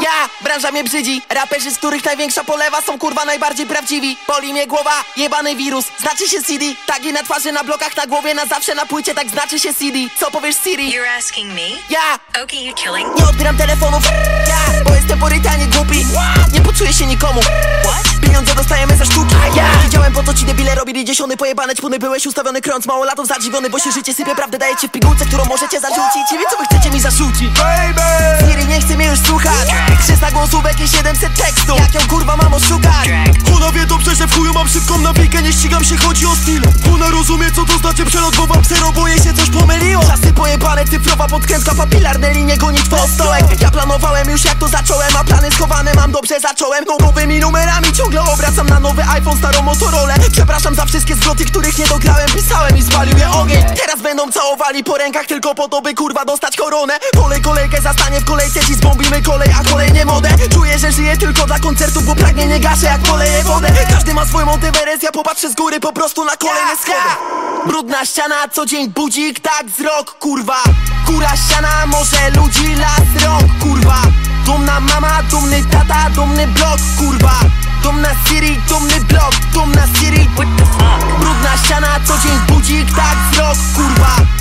Ja, branża mnie brzydzi. Raperzy, z których największa polewa Są kurwa najbardziej prawdziwi. Boli mnie głowa, jebany wirus. Znaczy się CD Tagi na twarzy, na blokach, na głowie Na zawsze na płycie, tak znaczy się CD Co powiesz Siri? You're asking me? Ja, Okay, you killing? nie odbieram telefonów. Ja, bo jestem poryty, a nie głupi Nie poczuję się nikomu. What? Pieniądze dostajemy za sztuki. A ja. Wiedziałem po co ci debile robili dziesiąty Pojebane ćpuny. Byłeś ustawiony krąc Mało latów zadziwiony, bo się życie sypie Prawdę dajecie w pigułce, którą możecie zarzucić. I wie co wy chcecie mi zarzucić. Baby 700 tekstów. Jak ją kurwa mam oszukać? Ona wie dobrze, że w chuju mam szybką nawikę Nie ścigam się, chodzi o styl. Ona rozumie co to znaczy przelot, bo wam zero Boję się coś pomyliło. Czasy pojebane, cyfrowa podkrętka Papilarne linie gonitwo stołek. Ja planowałem już jak to zacząłem A plany schowane mam, dobrze zacząłem. No nowymi numerami ciągle obracam na nowy iPhone Starą Motorola. Przepraszam za wszystkie zwroty, których nie dograłem. Pisałem i spalił je ogień. Teraz będą całowali po rękach Tylko po to by kurwa dostać koronę. Kolej kolejkę zastanie w kolejce Dziś zbombimy kolej, a kolej nie modę Czuję, że żyję tylko dla koncertów Bo pragnienie gaszę jak poleję wodę. Każdy ma swoją motyweres Ja popatrzę z góry po prostu na kolejne schody Brudna ściana, co dzień budzik, tak wzrok, kurwa. Kura ściana, może ludzi, las, Mama, dumny tata, dumny blok, kurwa. Dumna Siri, dumny blok, dumna Siri? Brudna ściana, co dzień budzik, tak wzrok, kurwa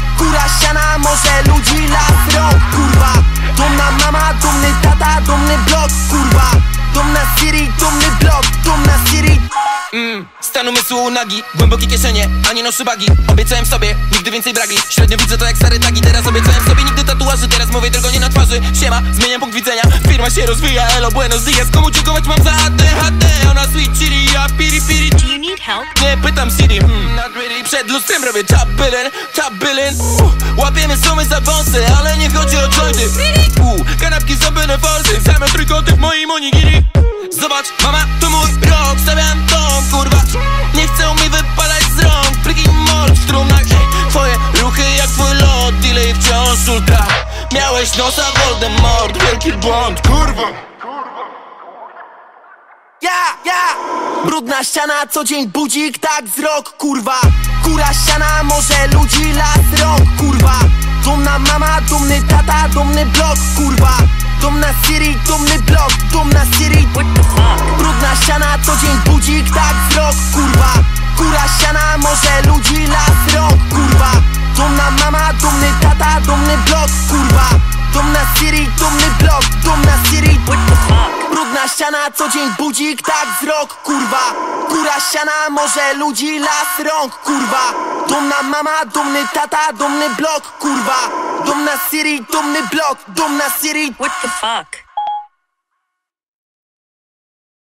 Stan umysłu nagi, głębokie kieszenie, ani noszy bagi. Obiecałem sobie, nigdy więcej bragi. Średnio widzę to jak stare tagi. Teraz obiecałem sobie nigdy tatuaży. Teraz mówię tylko nie na twarzy. Siema, zmieniam punkt widzenia. Firma się rozwija, elo, buenos dias. Komu dziękować mam za ADHD Ona sweet chili, ja piri piri. Do you need help? Nie pytam Siri, hmm, not really. Przed lustrem robię top billin, top billin uh, Łapiemy sumy za wąsy, ale nie chodzi o jointy. Uh, Kanapki zrobione forsy, same trójkąty w moim onigiri. Zobacz, mama, to mój rok, stawiam ultra Miałeś nosa Voldemort, wielki błąd, kurwa. Ja, ja! Brudna ściana, co dzień budzik, tak wzrok, kurwa. Kura ściana, może ludzi, las, rąk, kurwa. Dumna mama, dumny tata, dumny blok, kurwa. Dumna Siri, dumny blok, dumna Siri? Brudna ściana, co dzień budzik, tak wzrok, kurwa. Kura ściana, może ludzi, las, ściana, co dzień budzik, tak wzrok, kurwa. Kura ściana, może ludzi, las, rąk, kurwa. Dumna mama, dumny tata, dumny blok, kurwa. Dumna Siri, dumny blok, dumna Siri. What the fuck?